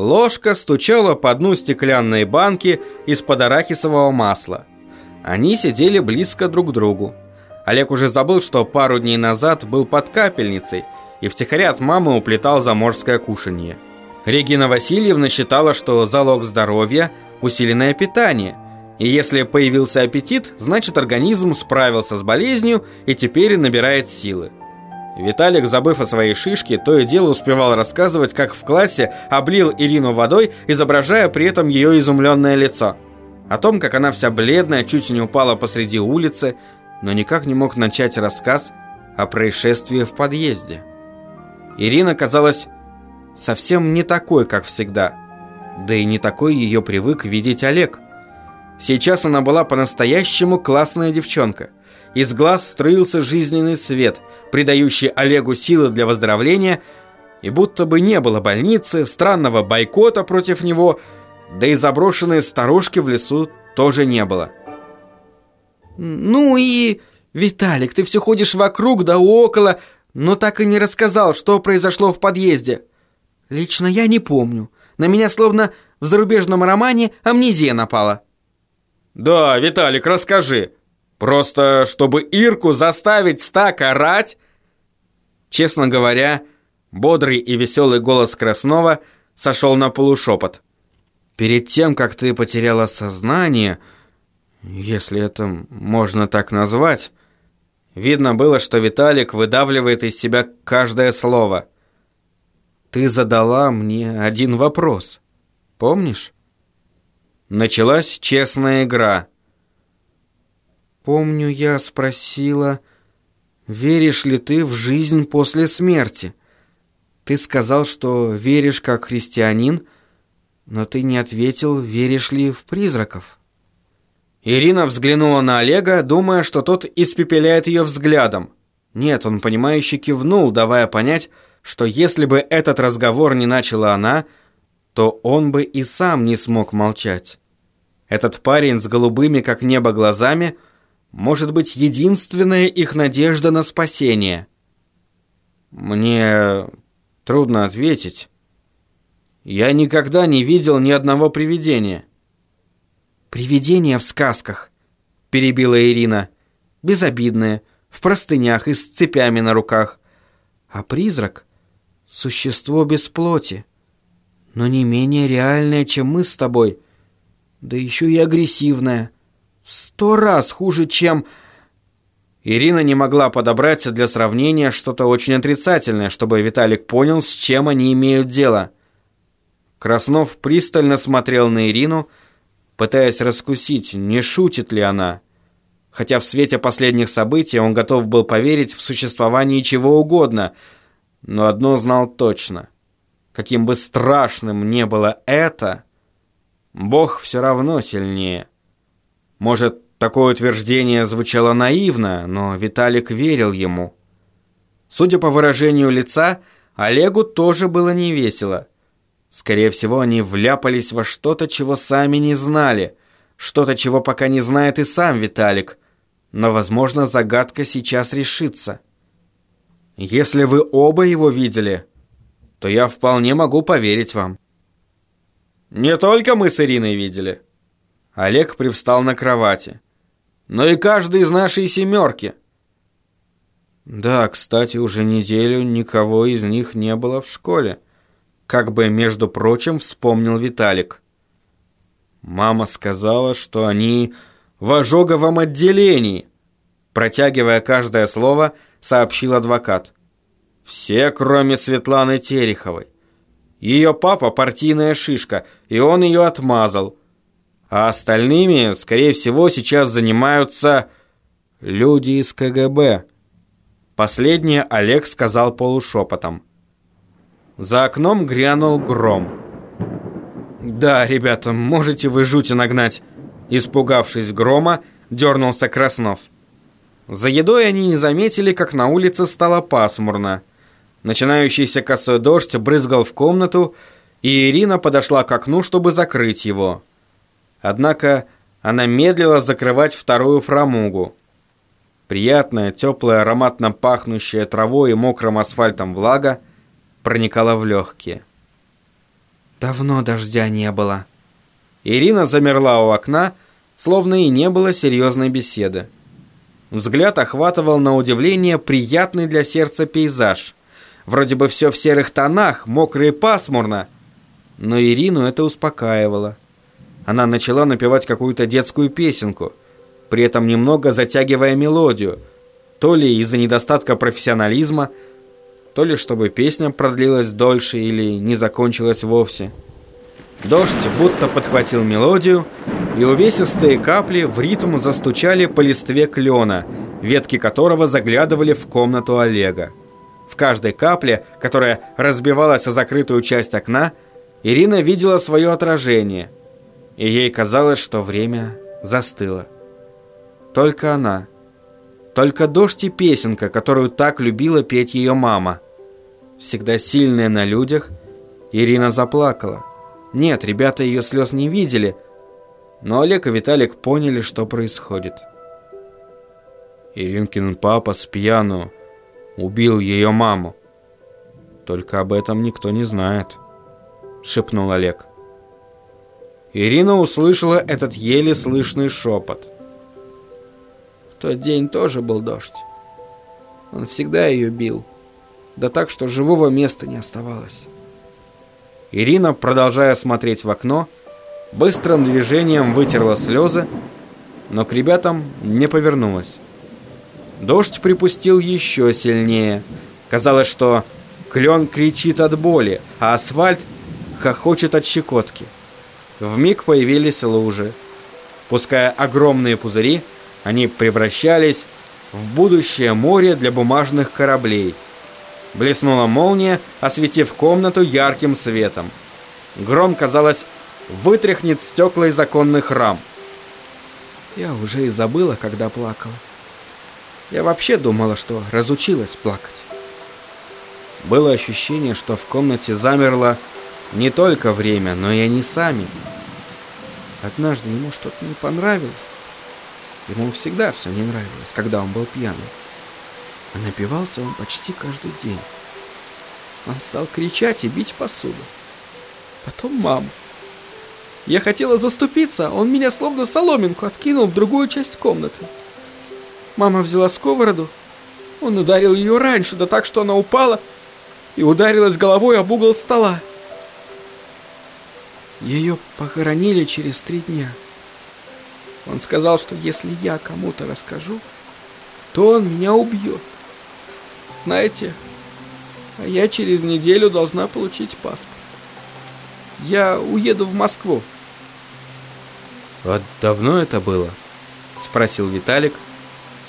Ложка стучала по дну стеклянной банки из-под арахисового масла. Они сидели близко друг к другу. Олег уже забыл, что пару дней назад был под капельницей и втихаря от мамы уплетал заморское кушанье. Регина Васильевна считала, что залог здоровья – усиленное питание. И если появился аппетит, значит организм справился с болезнью и теперь набирает силы. Виталик, забыв о своей шишке, то и дело успевал рассказывать, как в классе облил Ирину водой, изображая при этом ее изумленное лицо. О том, как она вся бледная, чуть не упала посреди улицы, но никак не мог начать рассказ о происшествии в подъезде. Ирина казалась совсем не такой, как всегда. Да и не такой ее привык видеть Олег. Сейчас она была по-настоящему классная девчонка. Из глаз струился жизненный свет, придающий Олегу силы для выздоровления, и будто бы не было больницы, странного бойкота против него, да и заброшенной старушки в лесу тоже не было. «Ну и... Виталик, ты все ходишь вокруг да около, но так и не рассказал, что произошло в подъезде». «Лично я не помню. На меня словно в зарубежном романе амнезия напала». «Да, Виталик, расскажи. Просто чтобы Ирку заставить так орать...» Честно говоря, бодрый и веселый голос Краснова сошел на полушепот. «Перед тем, как ты потеряла сознание, если это можно так назвать...» Видно было, что Виталик выдавливает из себя каждое слово. «Ты задала мне один вопрос. Помнишь?» Началась честная игра. «Помню, я спросила, веришь ли ты в жизнь после смерти? Ты сказал, что веришь как христианин, но ты не ответил, веришь ли в призраков». Ирина взглянула на Олега, думая, что тот испепеляет ее взглядом. Нет, он понимающе кивнул, давая понять, что если бы этот разговор не начала она, то он бы и сам не смог молчать. Этот парень с голубыми, как небо, глазами может быть единственная их надежда на спасение. Мне трудно ответить. Я никогда не видел ни одного привидения. «Привидения в сказках», — перебила Ирина. «Безобидные, в простынях и с цепями на руках. А призрак — существо без плоти, но не менее реальное, чем мы с тобой, да еще и агрессивное. Сто раз хуже, чем...» Ирина не могла подобрать для сравнения что-то очень отрицательное, чтобы Виталик понял, с чем они имеют дело. Краснов пристально смотрел на Ирину, — пытаясь раскусить, не шутит ли она. Хотя в свете последних событий он готов был поверить в существование чего угодно, но одно знал точно. Каким бы страшным не было это, Бог все равно сильнее. Может, такое утверждение звучало наивно, но Виталик верил ему. Судя по выражению лица, Олегу тоже было невесело. Скорее всего, они вляпались во что-то, чего сами не знали. Что-то, чего пока не знает и сам Виталик. Но, возможно, загадка сейчас решится. Если вы оба его видели, то я вполне могу поверить вам. Не только мы с Ириной видели. Олег привстал на кровати. Но и каждый из нашей семерки. Да, кстати, уже неделю никого из них не было в школе как бы, между прочим, вспомнил Виталик. Мама сказала, что они в ожоговом отделении. Протягивая каждое слово, сообщил адвокат. Все, кроме Светланы Тереховой. Ее папа партийная шишка, и он ее отмазал. А остальными, скорее всего, сейчас занимаются люди из КГБ. Последнее Олег сказал полушепотом. За окном грянул гром. «Да, ребята, можете вы жути нагнать!» Испугавшись грома, дернулся Краснов. За едой они не заметили, как на улице стало пасмурно. Начинающийся косой дождь брызгал в комнату, и Ирина подошла к окну, чтобы закрыть его. Однако она медлила закрывать вторую фрамугу. Приятная, теплая, ароматно пахнущая травой и мокрым асфальтом влага проникала в легкие. Давно дождя не было. Ирина замерла у окна, словно и не было серьезной беседы. Взгляд охватывал на удивление приятный для сердца пейзаж. Вроде бы все в серых тонах, мокро и пасмурно. Но Ирину это успокаивало. Она начала напевать какую-то детскую песенку, при этом немного затягивая мелодию, то ли из-за недостатка профессионализма, то ли чтобы песня продлилась дольше или не закончилась вовсе. Дождь будто подхватил мелодию, и увесистые капли в ритм застучали по листве клена, ветки которого заглядывали в комнату Олега. В каждой капле, которая разбивалась о закрытую часть окна, Ирина видела свое отражение, и ей казалось, что время застыло. Только она. Только дождь и песенка, которую так любила петь ее мама. Всегда сильная на людях, Ирина заплакала. Нет, ребята ее слез не видели, но Олег и Виталик поняли, что происходит. Иринкин папа с пьяну убил ее маму. Только об этом никто не знает, шепнул Олег. Ирина услышала этот еле слышный шепот. В тот день тоже был дождь. Он всегда ее бил. Да так, что живого места не оставалось. Ирина, продолжая смотреть в окно, быстрым движением вытерла слезы, но к ребятам не повернулась. Дождь припустил еще сильнее. Казалось, что клен кричит от боли, а асфальт хохочет от щекотки. Вмиг появились лужи. Пуская огромные пузыри, они превращались в будущее море для бумажных кораблей – Блеснула молния, осветив комнату ярким светом. Гром, казалось, вытряхнет стекла из оконных рам. Я уже и забыла, когда плакала. Я вообще думала, что разучилась плакать. Было ощущение, что в комнате замерло не только время, но и они сами. Однажды ему что-то не понравилось. Ему всегда все не нравилось, когда он был пьяный. А напивался он почти каждый день. Он стал кричать и бить посуду. Потом мама. Я хотела заступиться, а он меня словно соломинку откинул в другую часть комнаты. Мама взяла сковороду. Он ударил ее раньше, да так, что она упала и ударилась головой об угол стола. Ее похоронили через три дня. Он сказал, что если я кому-то расскажу, то он меня убьет. Знаете, а я через неделю должна получить паспорт. Я уеду в Москву. Вот давно это было? Спросил Виталик,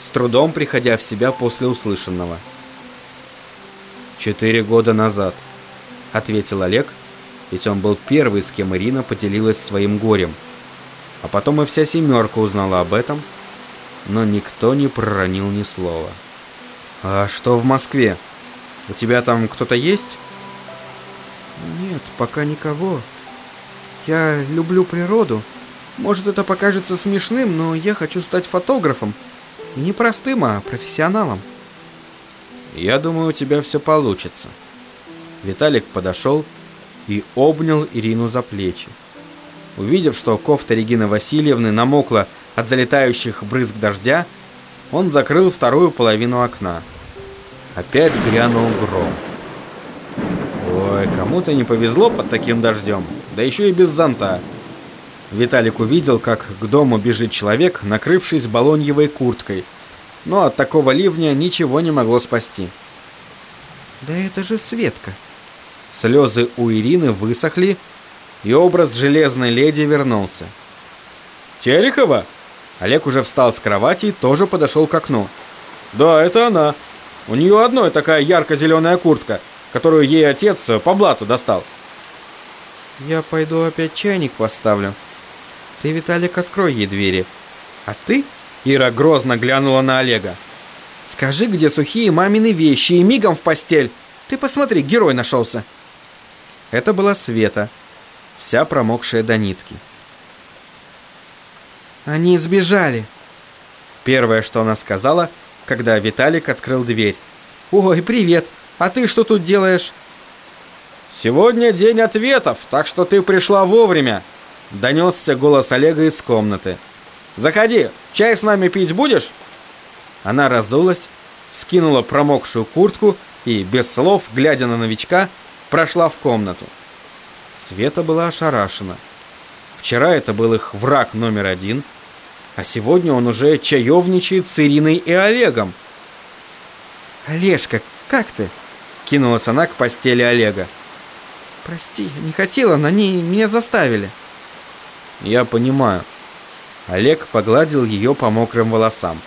с трудом приходя в себя после услышанного. Четыре года назад, ответил Олег, ведь он был первый, с кем Ирина поделилась своим горем. А потом и вся семерка узнала об этом, но никто не проронил ни слова. «А что в Москве? У тебя там кто-то есть?» «Нет, пока никого. Я люблю природу. Может, это покажется смешным, но я хочу стать фотографом. не простым, а профессионалом». «Я думаю, у тебя все получится». Виталик подошел и обнял Ирину за плечи. Увидев, что кофта Регины Васильевны намокла от залетающих брызг дождя, он закрыл вторую половину окна. Опять грянул гром. Ой, кому-то не повезло под таким дождем, да еще и без зонта. Виталик увидел, как к дому бежит человек, накрывшись балоньевой курткой. Но от такого ливня ничего не могло спасти. «Да это же Светка!» Слезы у Ирины высохли, и образ железной леди вернулся. «Терехова?» Олег уже встал с кровати и тоже подошел к окну. «Да, это она!» У нее одной такая ярко-зеленая куртка, которую ей отец по блату достал. Я пойду опять чайник поставлю. Ты, Виталик, открой ей двери. А ты, Ира грозно глянула на Олега. Скажи, где сухие мамины вещи и мигом в постель. Ты посмотри, герой нашелся. Это была Света, вся промокшая до нитки. Они сбежали. Первое, что она сказала – когда Виталик открыл дверь. «Ой, привет! А ты что тут делаешь?» «Сегодня день ответов, так что ты пришла вовремя!» Донесся голос Олега из комнаты. «Заходи, чай с нами пить будешь?» Она разулась, скинула промокшую куртку и, без слов, глядя на новичка, прошла в комнату. Света была ошарашена. Вчера это был их враг номер один, а сегодня он уже чаевничает с Ириной и Олегом. «Олежка, как ты?» — кинулась она к постели Олега. «Прости, не хотела, но они меня заставили». «Я понимаю». Олег погладил ее по мокрым волосам.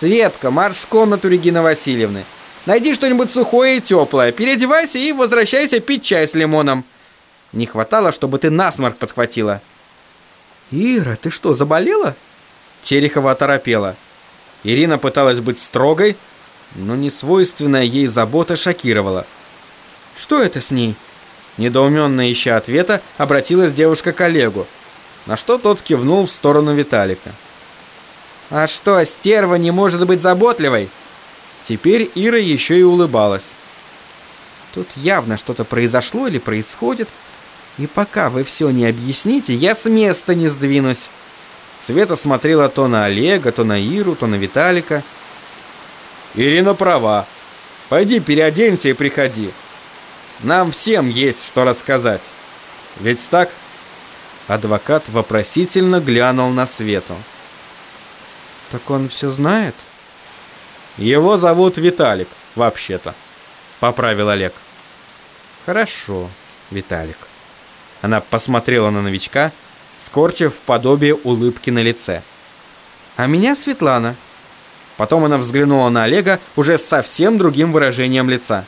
«Светка, марш в комнату Регины Васильевны. Найди что-нибудь сухое и теплое, переодевайся и возвращайся пить чай с лимоном. Не хватало, чтобы ты насморк подхватила». «Ира, ты что, заболела?» Терехова оторопела. Ирина пыталась быть строгой, но несвойственная ей забота шокировала. «Что это с ней?» Недоуменно ища ответа, обратилась девушка к Олегу, на что тот кивнул в сторону Виталика. «А что, стерва не может быть заботливой?» Теперь Ира еще и улыбалась. «Тут явно что-то произошло или происходит, и пока вы все не объясните, я с места не сдвинусь». Света смотрела то на Олега, то на Иру, то на Виталика. «Ирина права. Пойди переоденься и приходи. Нам всем есть что рассказать. Ведь так?» Адвокат вопросительно глянул на Свету. «Так он все знает?» «Его зовут Виталик, вообще-то», — поправил Олег. «Хорошо, Виталик». Она посмотрела на новичка, скорчив подобие улыбки на лице. «А меня Светлана». Потом она взглянула на Олега уже совсем другим выражением лица.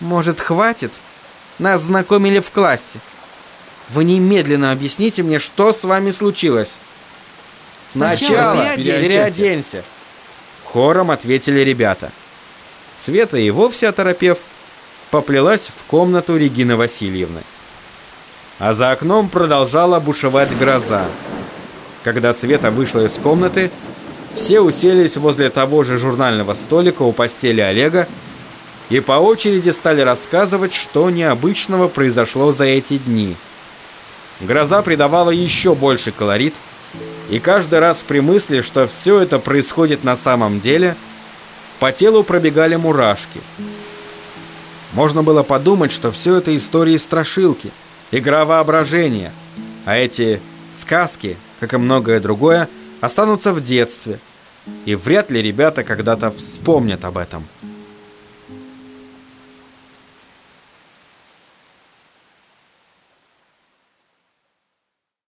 «Может, хватит? Нас знакомили в классе. Вы немедленно объясните мне, что с вами случилось». «Сначала, Сначала переоденься. переоденься». Хором ответили ребята. Света и вовсе оторопев, поплелась в комнату Регины Васильевны. А за окном продолжала бушевать гроза. Когда Света вышла из комнаты, все уселись возле того же журнального столика у постели Олега и по очереди стали рассказывать, что необычного произошло за эти дни. Гроза придавала еще больше колорит, и каждый раз при мысли, что все это происходит на самом деле, по телу пробегали мурашки. Можно было подумать, что все это истории страшилки, игра воображения, а эти сказки, как и многое другое, останутся в детстве, и вряд ли ребята когда-то вспомнят об этом.